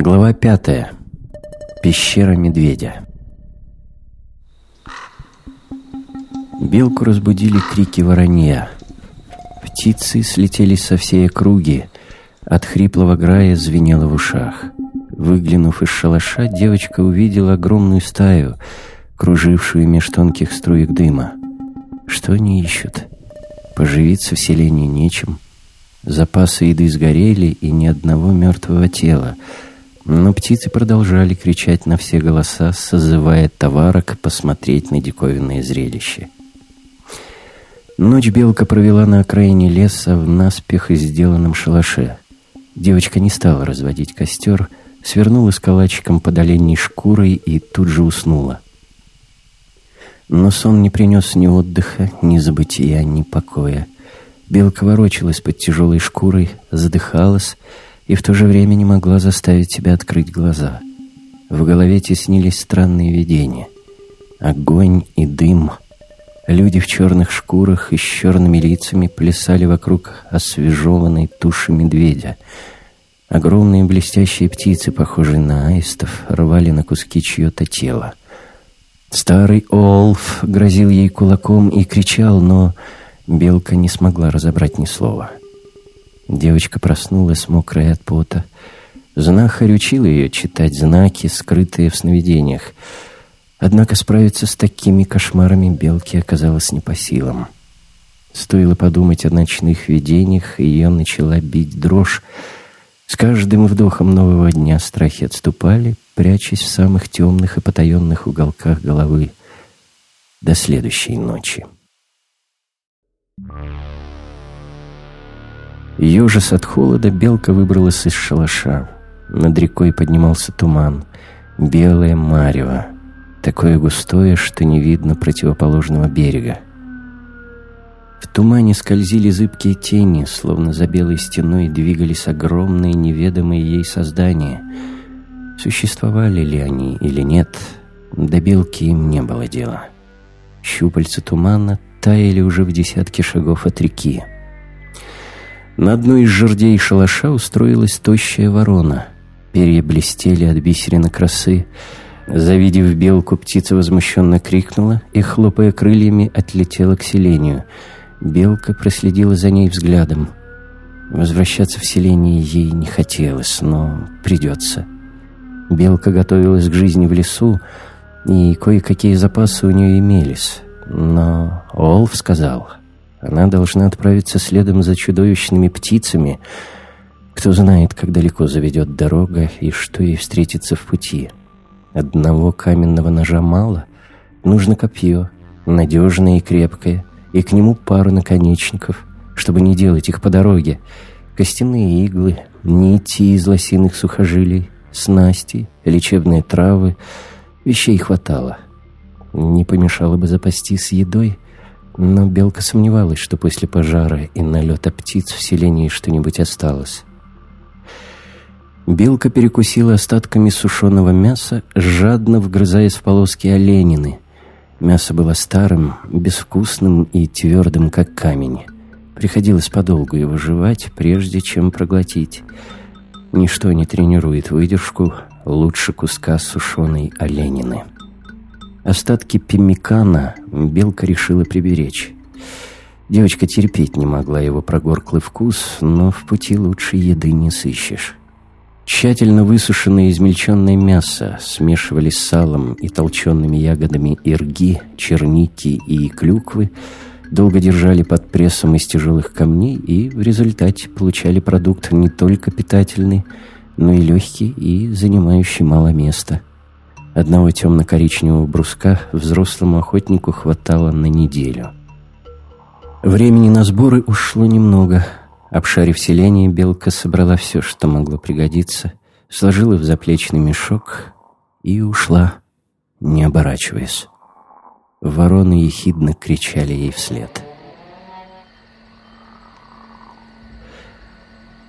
Глава пятая. Пещера медведя. Белку разбудили крики воронья. Птицы слетелись со всей округи. От хриплого грая звенело в ушах. Выглянув из шалаша, девочка увидела огромную стаю, кружившую меж тонких струек дыма. Что они ищут? Поживиться в селении нечем. Запасы еды сгорели, и ни одного мертвого тела — но птицы продолжали кричать на все голоса, созывая товарок посмотреть на диковинное зрелище. Ночь белка провела на окраине леса в наспех сделанном шалаше. Девочка не стала разводить костер, свернулась калачиком под оленей шкурой и тут же уснула. Но сон не принес ни отдыха, ни забытия, ни покоя. Белка ворочалась под тяжелой шкурой, задыхалась и в то же время не могла заставить себя открыть глаза. В голове теснились странные видения. Огонь и дым. Люди в черных шкурах и с черными лицами плясали вокруг освежеванной туши медведя. Огромные блестящие птицы, похожие на аистов, рвали на куски чье-то тело. Старый Олф грозил ей кулаком и кричал, но белка не смогла разобрать ни слова. — Девочка проснулась, мокрая от пота. Знахарь учил ее читать знаки, скрытые в сновидениях. Однако справиться с такими кошмарами белке оказалось не по силам. Стоило подумать о ночных видениях, и ее начала бить дрожь. С каждым вдохом нового дня страхи отступали, прячась в самых темных и потаенных уголках головы. До следующей ночи. Thank you. Ежес от холода, белка выбралась из шалаша. Над рекой поднимался туман. Белое марево. Такое густое, что не видно противоположного берега. В тумане скользили зыбкие тени, словно за белой стеной двигались огромные неведомые ей создания. Существовали ли они или нет, до белки им не было дела. Щупальца тумана таяли уже в десятке шагов от реки. На одной из жердей шалаша устроилась тощая ворона. Перья блестели от бисерина красы. Завидев белку, птица возмущенно крикнула и, хлопая крыльями, отлетела к селению. Белка проследила за ней взглядом. Возвращаться в селение ей не хотелось, но придется. Белка готовилась к жизни в лесу, и кое-какие запасы у нее имелись. Но Олф сказал, она должна отправиться следом за чудовищными птицами. Кто знает, как далеко заведет дорога и что ей встретится в пути. Одного каменного ножа мало. Нужно копье, надежное и крепкое, и к нему пару наконечников, чтобы не делать их по дороге. Костяные иглы, нити из лосиных сухожилий, снасти, лечебные травы. Вещей хватало. Не помешало бы запастись едой — но Белка сомневалась, что после пожара и налета птиц в селении что-нибудь осталось. Белка перекусила остатками сушеного мяса, жадно вгрызаясь в полоски оленины. Мясо было старым, безвкусным и твердым, как камень. Приходилось подолгу его жевать, прежде чем проглотить. Ничто не тренирует выдержку лучше куска сушеной оленины. Остатки пимикана белка решила приберечь. Девочка терпеть не могла его прогорклый вкус, но в пути лучше еды не сыщешь. Тщательно высушенное измельченное мясо смешивали с салом и толченными ягодами ирги, черники и клюквы, долго держали под прессом из тяжелых камней и в результате получали продукт не только питательный, но и легкий и занимающий мало места – Одного темно-коричневого бруска взрослому охотнику хватало на неделю. Времени на сборы ушло немного. Обшарив селение, белка собрала все, что могло пригодиться, сложила в заплечный мешок и ушла, не оборачиваясь. Вороны ехидно кричали ей вслед.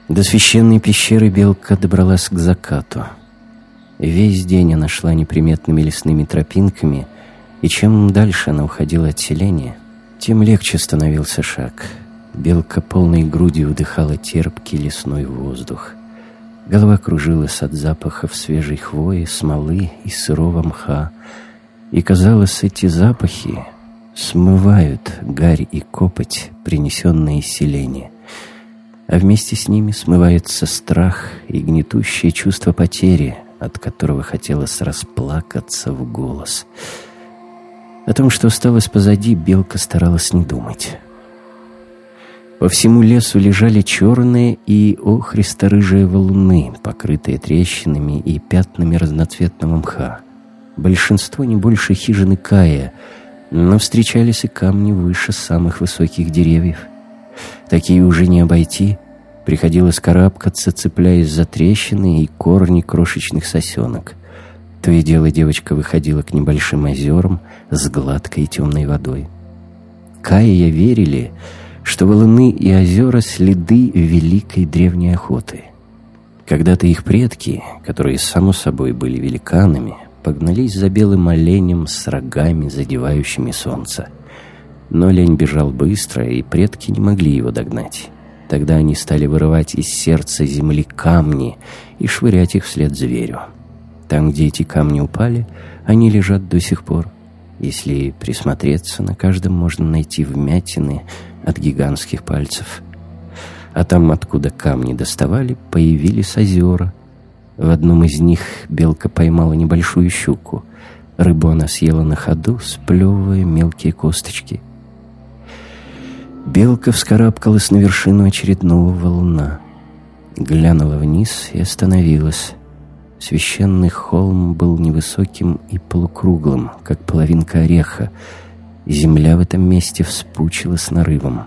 До священной пещеры белка добралась к закату — Весь день она шла неприметными лесными тропинками, и чем дальше она уходила от селения, тем легче становился шаг. Белка полной грудью вдыхала терпкий лесной воздух. Голова кружилась от запахов свежей хвои, смолы и сырого мха. И, казалось, эти запахи смывают гарь и копоть, принесенные из селения. А вместе с ними смывается страх и гнетущее чувство потери, от которого хотелось расплакаться в голос. О том, что осталось позади, Белка старалась не думать. По всему лесу лежали черные и охристо-рыжие валуны, покрытые трещинами и пятнами разноцветного мха. Большинство не больше хижины Кая, но встречались и камни выше самых высоких деревьев. Такие уже не обойти, приходилось карабкаться, цепляясь за трещины и корни крошечных сосенок. То и дело девочка выходила к небольшим озерам с гладкой темной водой. Кая верили, что валуны и озера — следы великой древней охоты. Когда-то их предки, которые, само собой, были великанами, погнались за белым оленем с рогами, задевающими солнце. Но олень бежал быстро, и предки не могли его догнать. Тогда они стали вырывать из сердца земли камни и швырять их вслед зверю. Там, где эти камни упали, они лежат до сих пор. Если присмотреться, на каждом можно найти вмятины — от гигантских пальцев. А там, откуда камни доставали, появились озера. В одном из них белка поймала небольшую щуку. Рыбу она съела на ходу, сплевывая мелкие косточки. Белка вскарабкалась на вершину очередного валуна. Глянула вниз и остановилась. Священный холм был невысоким и полукруглым, как половинка ореха, Земля в этом месте вспучила с нарывом.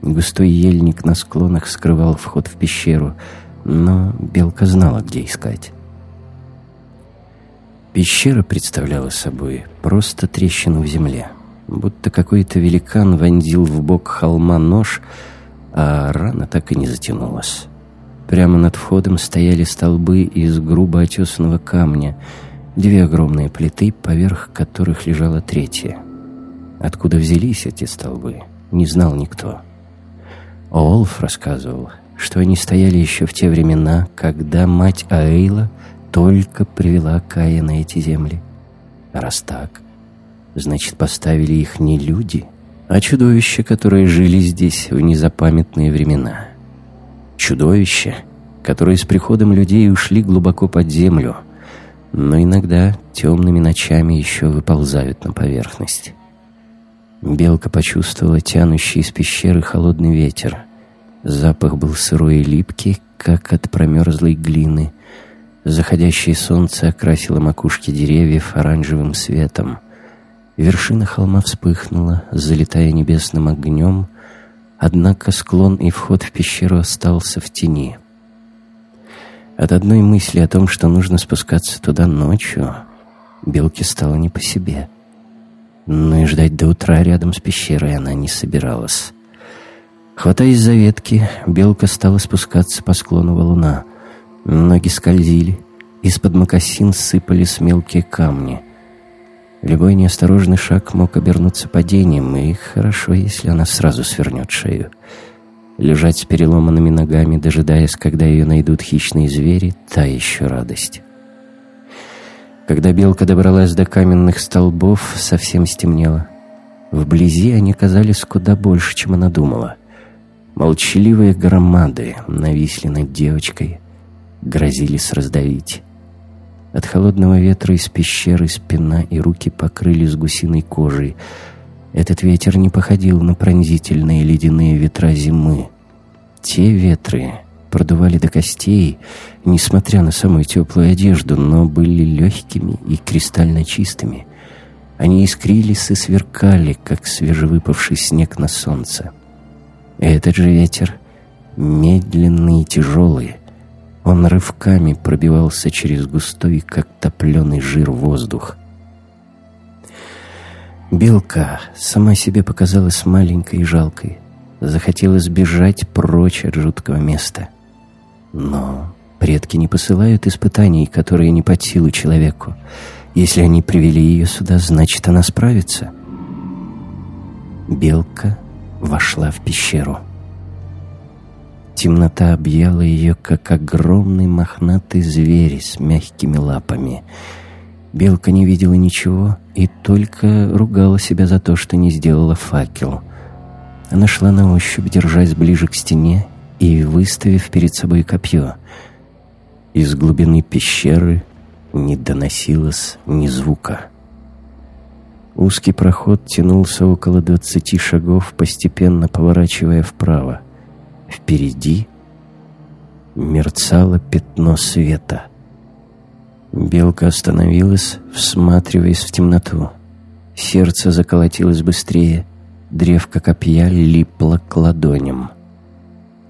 Густой ельник на склонах скрывал вход в пещеру, но Белка знала, где искать. Пещера представляла собой просто трещину в земле, будто какой-то великан вонзил в бок холма нож, а рана так и не затянулась. Прямо над входом стояли столбы из грубо отесанного камня, две огромные плиты, поверх которых лежала третья — Откуда взялись эти столбы, не знал никто. Олф рассказывал, что они стояли еще в те времена, когда мать Аэйла только привела Кая на эти земли. Раз так, значит, поставили их не люди, а чудовища, которые жили здесь в незапамятные времена. Чудовища, которые с приходом людей ушли глубоко под землю, но иногда темными ночами еще выползают на поверхность. Белка почувствовала тянущий из пещеры холодный ветер. Запах был сырой и липкий, как от промерзлой глины. Заходящее солнце окрасило макушки деревьев оранжевым светом. Вершина холма вспыхнула, залетая небесным огнем, однако склон и вход в пещеру остался в тени. От одной мысли о том, что нужно спускаться туда ночью, Белке стало не по себе — но и ждать до утра рядом с пещерой она не собиралась. Хватаясь за ветки, белка стала спускаться по склону валуна. Ноги скользили, из-под мокасин сыпались мелкие камни. Любой неосторожный шаг мог обернуться падением, и хорошо, если она сразу свернет шею. Лежать с переломанными ногами, дожидаясь, когда ее найдут хищные звери, та еще радость. Когда белка добралась до каменных столбов, совсем стемнело. Вблизи они казались куда больше, чем она думала. Молчаливые громады нависли над девочкой, грозились раздавить. От холодного ветра из пещеры спина и руки покрылись гусиной кожей. Этот ветер не походил на пронзительные ледяные ветра зимы. Те ветры продували до костей, несмотря на самую теплую одежду, но были легкими и кристально чистыми. Они искрились и сверкали, как свежевыпавший снег на солнце. Этот же ветер, медленный и тяжелый, он рывками пробивался через густой, как топленый жир, воздух. Белка сама себе показалась маленькой и жалкой. Захотелось бежать прочь от жуткого места. Но предки не посылают испытаний, которые не под силу человеку. Если они привели ее сюда, значит, она справится. Белка вошла в пещеру. Темнота объяла ее, как огромный мохнатый зверь с мягкими лапами. Белка не видела ничего и только ругала себя за то, что не сделала факел. Она шла на ощупь, держась ближе к стене и выставив перед собой копье. Из глубины пещеры не доносилось ни звука. Узкий проход тянулся около двадцати шагов, постепенно поворачивая вправо. Впереди мерцало пятно света. Белка остановилась, всматриваясь в темноту. Сердце заколотилось быстрее, древко копья липло к ладоням.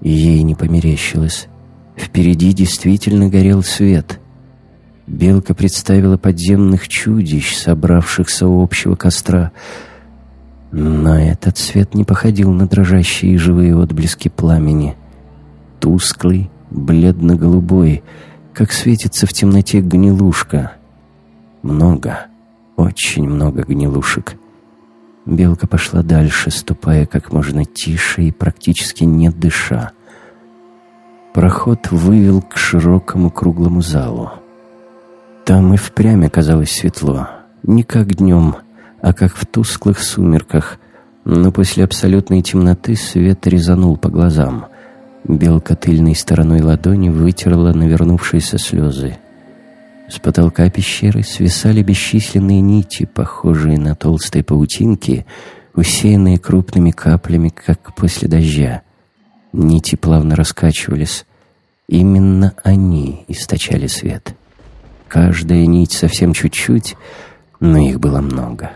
Ей не померещилось. Впереди действительно горел свет. Белка представила подземных чудищ, собравшихся у общего костра. Но этот свет не походил на дрожащие живые отблески пламени. Тусклый, бледно-голубой, как светится в темноте гнилушка. Много, очень много гнилушек. Белка пошла дальше, ступая как можно тише и практически не дыша. Проход вывел к широкому круглому залу. Там и впрямь оказалось светло. Не как днем, а как в тусклых сумерках. Но после абсолютной темноты свет резанул по глазам. Белка тыльной стороной ладони вытерла навернувшиеся слезы. С потолка пещеры свисали бесчисленные нити, похожие на толстые паутинки, усеянные крупными каплями, как после дождя. Нити плавно раскачивались. Именно они источали свет. Каждая нить совсем чуть-чуть, но их было много.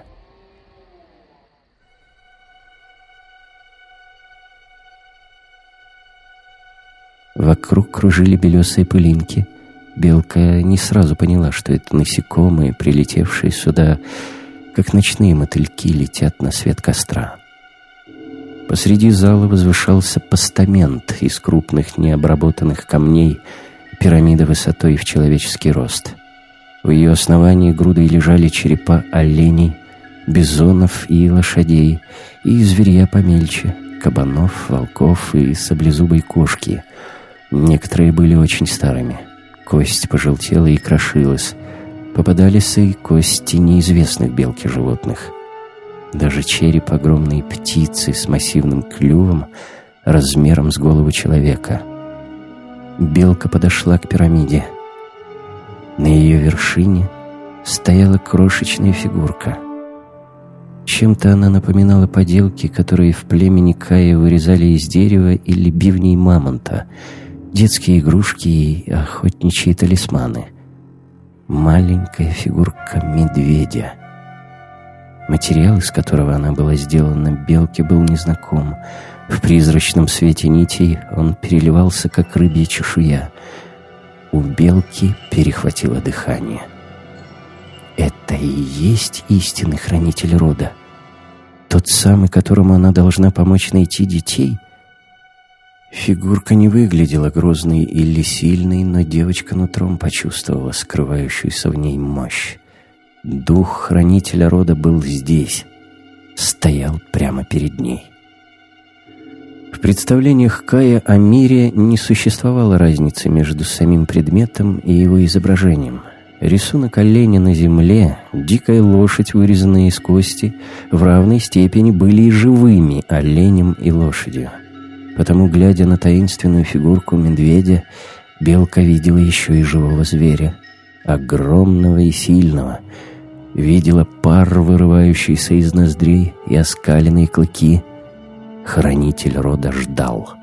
Вокруг кружили белесые пылинки. Белка не сразу поняла, что это насекомые, прилетевшие сюда, как ночные мотыльки летят на свет костра. Посреди зала возвышался постамент из крупных необработанных камней, пирамида высотой в человеческий рост. В ее основании грудой лежали черепа оленей, бизонов и лошадей, и зверья помельче, кабанов, волков и саблезубой кошки. Некоторые были очень старыми. Кость пожелтела и крошилась. Попадались и кости неизвестных белки животных. Даже череп огромной птицы с массивным клювом размером с голову человека. Белка подошла к пирамиде — на ее вершине стояла крошечная фигурка. Чем-то она напоминала поделки, которые в племени Кая вырезали из дерева или бивней мамонта, детские игрушки и охотничьи талисманы. Маленькая фигурка медведя. Материал, из которого она была сделана, белке был незнаком. В призрачном свете нитей он переливался, как рыбья чешуя — у белки перехватило дыхание. Это и есть истинный хранитель рода. Тот самый, которому она должна помочь найти детей. Фигурка не выглядела грозной или сильной, но девочка нутром почувствовала скрывающуюся в ней мощь. Дух хранителя рода был здесь, стоял прямо перед ней. В представлениях Кая о мире не существовало разницы между самим предметом и его изображением. Рисунок оленя на земле, дикая лошадь, вырезанная из кости, в равной степени были и живыми оленем и лошадью. Потому, глядя на таинственную фигурку медведя, белка видела еще и живого зверя, огромного и сильного, видела пар, вырывающийся из ноздрей, и оскаленные клыки — Хранитель рода ждал.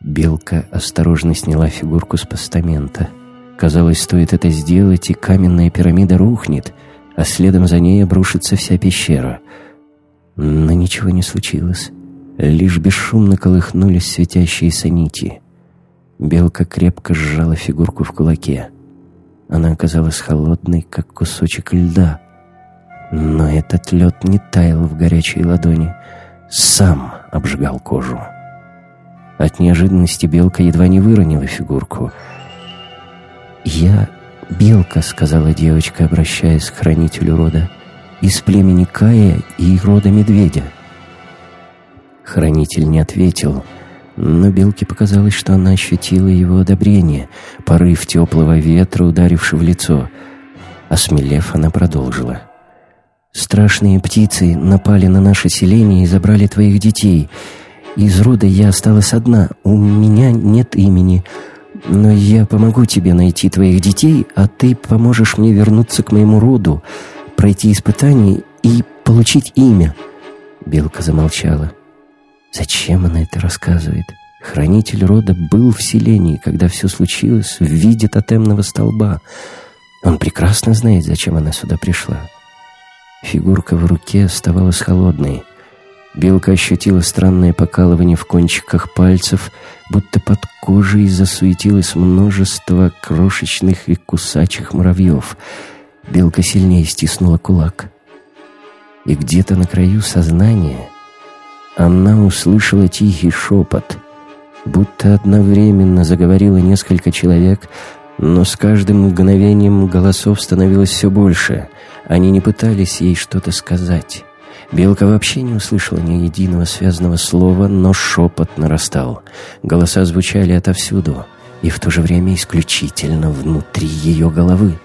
Белка осторожно сняла фигурку с постамента. Казалось, стоит это сделать, и каменная пирамида рухнет, а следом за ней обрушится вся пещера. Но ничего не случилось. Лишь бесшумно колыхнулись светящиеся нити. Белка крепко сжала фигурку в кулаке. Она оказалась холодной, как кусочек льда. Но этот лед не таял в горячей ладони — сам обжигал кожу. От неожиданности белка едва не выронила фигурку. «Я белка», — сказала девочка, обращаясь к хранителю рода, «из племени Кая и рода медведя». Хранитель не ответил, Но Белке показалось, что она ощутила его одобрение, порыв теплого ветра, ударивший в лицо. Осмелев, она продолжила. «Страшные птицы напали на наше селение и забрали твоих детей. Из рода я осталась одна, у меня нет имени. Но я помогу тебе найти твоих детей, а ты поможешь мне вернуться к моему роду, пройти испытание и получить имя». Белка замолчала. Зачем она это рассказывает? Хранитель рода был в селении, когда все случилось в виде тотемного столба. Он прекрасно знает, зачем она сюда пришла. Фигурка в руке оставалась холодной. Белка ощутила странное покалывание в кончиках пальцев, будто под кожей засуетилось множество крошечных и кусачих муравьев. Белка сильнее стиснула кулак. И где-то на краю сознания она услышала тихий шепот, будто одновременно заговорило несколько человек, но с каждым мгновением голосов становилось все больше. Они не пытались ей что-то сказать. Белка вообще не услышала ни единого связанного слова, но шепот нарастал. Голоса звучали отовсюду, и в то же время исключительно внутри ее головы.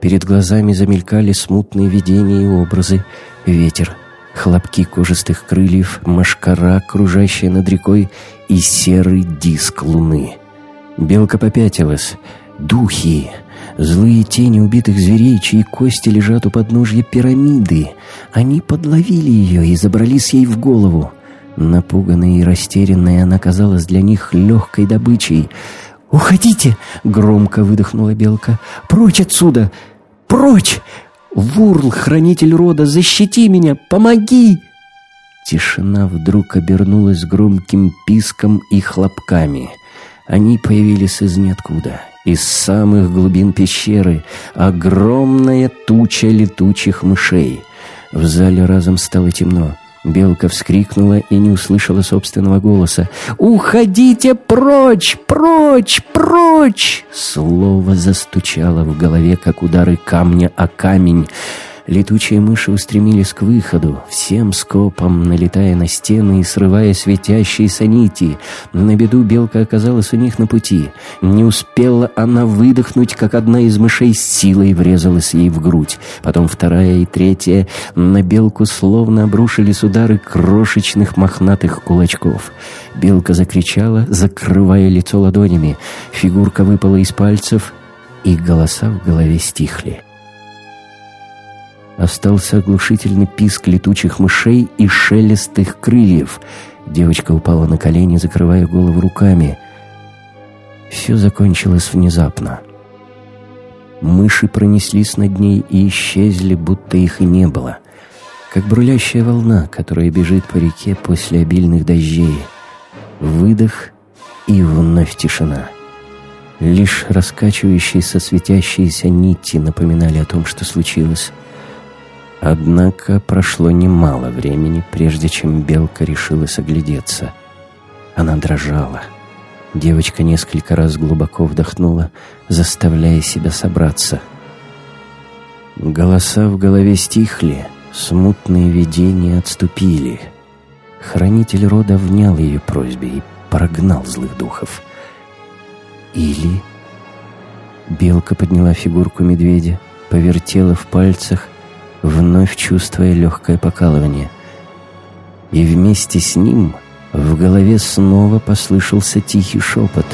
Перед глазами замелькали смутные видения и образы. Ветер, хлопки кожистых крыльев, машкара, кружащая над рекой, и серый диск луны. Белка попятилась. Духи! Злые тени убитых зверей, чьи кости лежат у подножья пирамиды. Они подловили ее и забрались ей в голову. Напуганная и растерянная, она казалась для них легкой добычей. «Уходите!» — громко выдохнула белка. «Прочь отсюда! Прочь! Вурл, хранитель рода, защити меня! Помоги!» Тишина вдруг обернулась громким писком и хлопками. Они появились из ниоткуда, из самых глубин пещеры, огромная туча летучих мышей. В зале разом стало темно. Белка вскрикнула и не услышала собственного голоса. «Уходите прочь! Прочь! Прочь!» Слово застучало в голове, как удары камня о камень. Летучие мыши устремились к выходу, всем скопом налетая на стены и срывая светящиеся нити. На беду белка оказалась у них на пути. Не успела она выдохнуть, как одна из мышей с силой врезалась ей в грудь. Потом вторая и третья. На белку словно обрушились удары крошечных мохнатых кулачков. Белка закричала, закрывая лицо ладонями. Фигурка выпала из пальцев, и голоса в голове стихли. Остался оглушительный писк летучих мышей и шелест их крыльев. Девочка упала на колени, закрывая голову руками. Все закончилось внезапно. Мыши пронеслись над ней и исчезли, будто их и не было. Как брулящая волна, которая бежит по реке после обильных дождей. Выдох и вновь тишина. Лишь раскачивающиеся светящиеся нити напоминали о том, что случилось. Однако прошло немало времени, прежде чем белка решилась оглядеться. Она дрожала. Девочка несколько раз глубоко вдохнула, заставляя себя собраться. Голоса в голове стихли, смутные видения отступили. Хранитель рода внял ее просьбе и прогнал злых духов. Или... Белка подняла фигурку медведя, повертела в пальцах, вновь чувствуя легкое покалывание. И вместе с ним в голове снова послышался тихий шепот.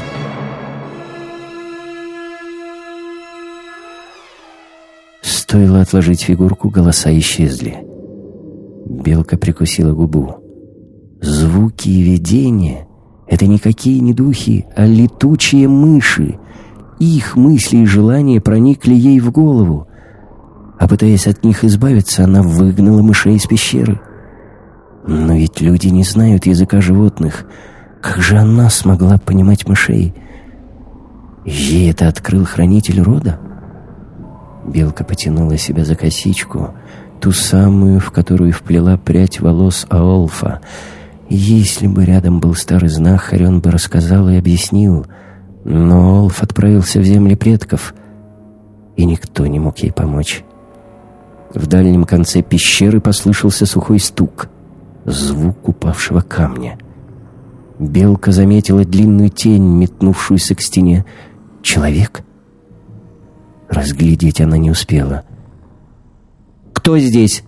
Стоило отложить фигурку, голоса исчезли. Белка прикусила губу. Звуки и видения — это никакие не духи, а летучие мыши. Их мысли и желания проникли ей в голову а пытаясь от них избавиться, она выгнала мышей из пещеры. Но ведь люди не знают языка животных. Как же она смогла понимать мышей? Ей это открыл хранитель рода? Белка потянула себя за косичку, ту самую, в которую вплела прядь волос Аолфа. Если бы рядом был старый знахарь, он бы рассказал и объяснил. Но Аолф отправился в земли предков, и никто не мог ей помочь. В дальнем конце пещеры послышался сухой стук, звук упавшего камня. Белка заметила длинную тень, метнувшуюся к стене. «Человек?» Разглядеть она не успела. «Кто здесь?»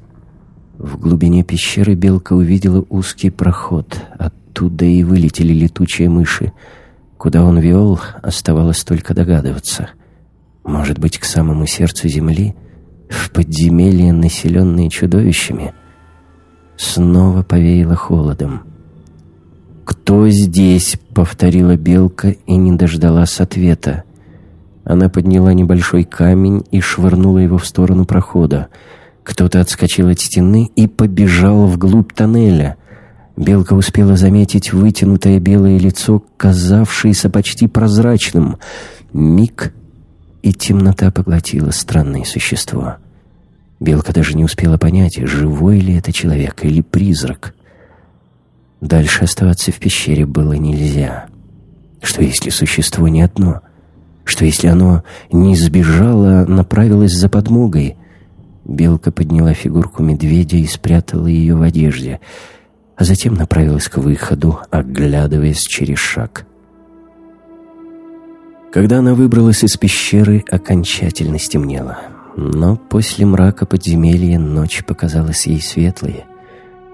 В глубине пещеры белка увидела узкий проход. Оттуда и вылетели летучие мыши. Куда он вел, оставалось только догадываться. Может быть, к самому сердцу земли, в подземелье, населенное чудовищами? Снова повеяло холодом. «Кто здесь?» — повторила белка и не дождалась ответа. Она подняла небольшой камень и швырнула его в сторону прохода. Кто-то отскочил от стены и побежал вглубь тоннеля. Белка успела заметить вытянутое белое лицо, казавшееся почти прозрачным. Миг, и темнота поглотила странное существо. Белка даже не успела понять, живой ли это человек или призрак. Дальше оставаться в пещере было нельзя. Что если существо не одно? Что если оно не сбежало, а направилось за подмогой? Белка подняла фигурку медведя и спрятала ее в одежде, а затем направилась к выходу, оглядываясь через шаг. Когда она выбралась из пещеры, окончательно стемнело. Но после мрака подземелья ночь показалась ей светлой.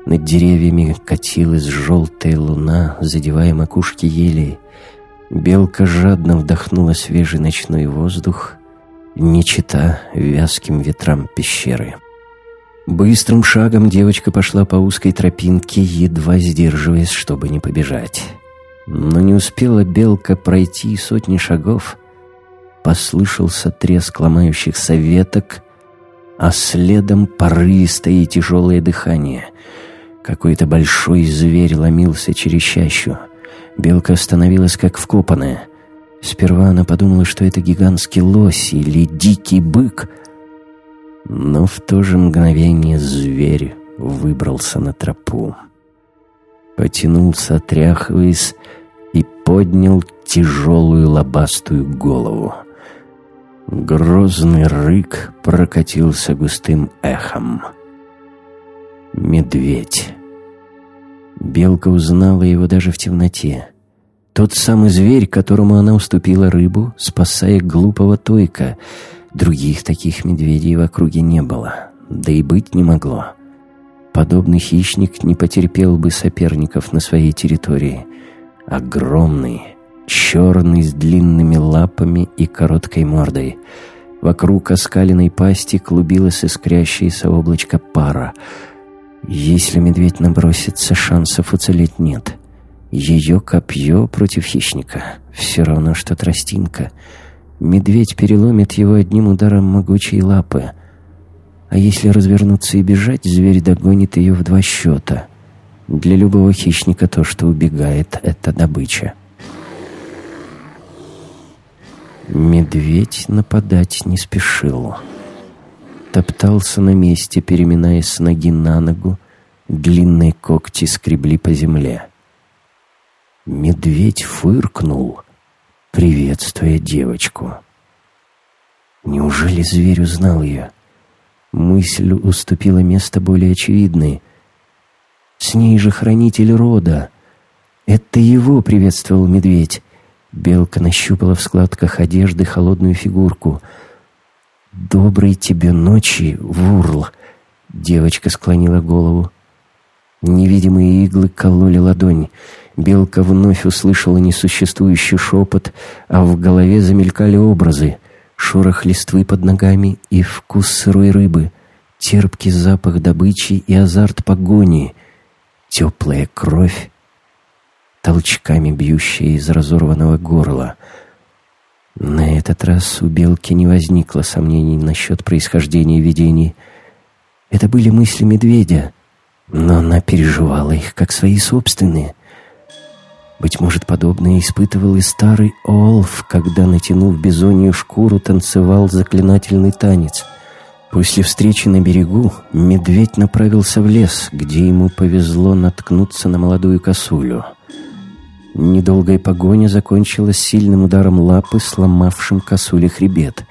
Над деревьями катилась желтая луна, задевая макушки елей. Белка жадно вдохнула свежий ночной воздух, не чита вязким ветрам пещеры. Быстрым шагом девочка пошла по узкой тропинке, едва сдерживаясь, чтобы не побежать. Но не успела белка пройти сотни шагов, послышался треск ломающихся веток, а следом порывистое и тяжелое дыхание — какой-то большой зверь ломился через чащу. Белка остановилась как вкопанная. Сперва она подумала, что это гигантский лось или дикий бык. Но в то же мгновение зверь выбрался на тропу. Потянулся, отряхиваясь, и поднял тяжелую лобастую голову. Грозный рык прокатился густым эхом. Медведь. Белка узнала его даже в темноте. Тот самый зверь, которому она уступила рыбу, спасая глупого Тойка. Других таких медведей в округе не было, да и быть не могло. Подобный хищник не потерпел бы соперников на своей территории. Огромный, черный, с длинными лапами и короткой мордой. Вокруг оскаленной пасти клубилось искрящееся облачко пара — если медведь набросится, шансов уцелеть нет. Ее копье против хищника. Все равно, что тростинка. Медведь переломит его одним ударом могучей лапы. А если развернуться и бежать, зверь догонит ее в два счета. Для любого хищника то, что убегает, — это добыча. Медведь нападать не спешил топтался на месте, переминаясь с ноги на ногу, длинные когти скребли по земле. Медведь фыркнул, приветствуя девочку. Неужели зверь узнал ее? Мысль уступила место более очевидной. С ней же хранитель рода. Это его приветствовал медведь. Белка нащупала в складках одежды холодную фигурку — «Доброй тебе ночи, Вурл!» Девочка склонила голову. Невидимые иглы кололи ладонь. Белка вновь услышала несуществующий шепот, а в голове замелькали образы. Шорох листвы под ногами и вкус сырой рыбы, терпкий запах добычи и азарт погони, теплая кровь, толчками бьющая из разорванного горла — на этот раз у Белки не возникло сомнений насчет происхождения видений. Это были мысли медведя, но она переживала их как свои собственные. Быть может, подобное испытывал и старый Олф, когда, натянув бизонью шкуру, танцевал заклинательный танец. После встречи на берегу медведь направился в лес, где ему повезло наткнуться на молодую косулю — Недолгая погоня закончилась сильным ударом лапы, сломавшим косуле хребет.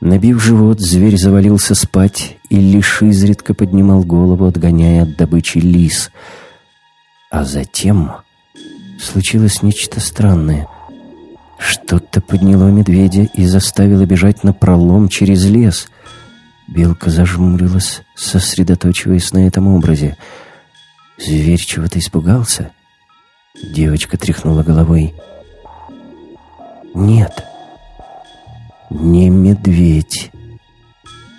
Набив живот, зверь завалился спать и лишь изредка поднимал голову, отгоняя от добычи лис. А затем случилось нечто странное. Что-то подняло медведя и заставило бежать на пролом через лес. Белка зажмурилась, сосредоточиваясь на этом образе. Зверь чего-то испугался. Девочка тряхнула головой. «Нет, не медведь.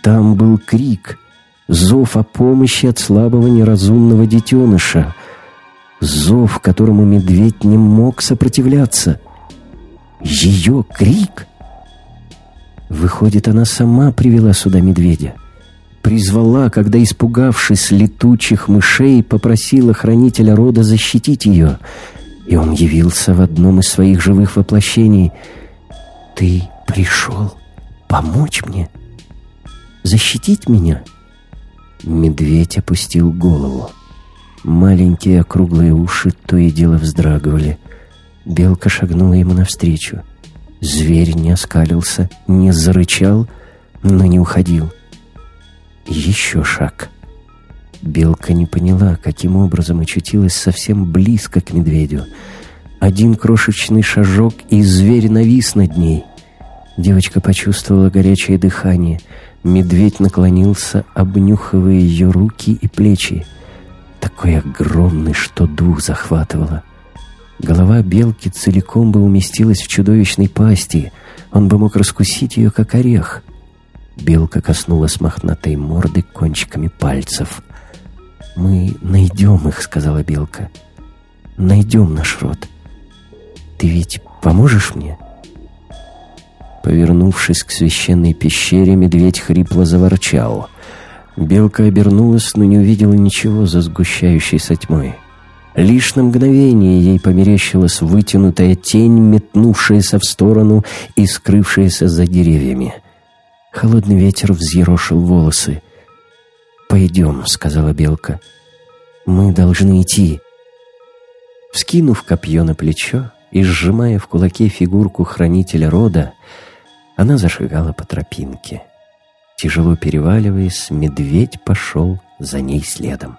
Там был крик, зов о помощи от слабого неразумного детеныша, зов, которому медведь не мог сопротивляться. Ее крик? Выходит, она сама привела сюда медведя. Призвала, когда, испугавшись летучих мышей, попросила хранителя рода защитить ее. И он явился в одном из своих живых воплощений. «Ты пришел помочь мне? Защитить меня?» Медведь опустил голову. Маленькие округлые уши то и дело вздрагивали. Белка шагнула ему навстречу. Зверь не оскалился, не зарычал, но не уходил. Еще шаг. Белка не поняла, каким образом очутилась совсем близко к медведю. Один крошечный шажок, и зверь навис над ней. Девочка почувствовала горячее дыхание — Медведь наклонился, обнюхивая ее руки и плечи. Такой огромный, что дух захватывало. Голова белки целиком бы уместилась в чудовищной пасти. Он бы мог раскусить ее, как орех. Белка коснулась мохнатой морды кончиками пальцев. «Мы найдем их», — сказала белка. «Найдем наш род. Ты ведь поможешь мне?» Повернувшись к священной пещере, медведь хрипло заворчал. Белка обернулась, но не увидела ничего за сгущающейся тьмой. Лишь на мгновение ей померещилась вытянутая тень, метнувшаяся в сторону и скрывшаяся за деревьями. Холодный ветер взъерошил волосы. «Пойдем», — сказала Белка. «Мы должны идти». Вскинув копье на плечо и сжимая в кулаке фигурку хранителя рода, она зашагала по тропинке. Тяжело переваливаясь, медведь пошел за ней следом.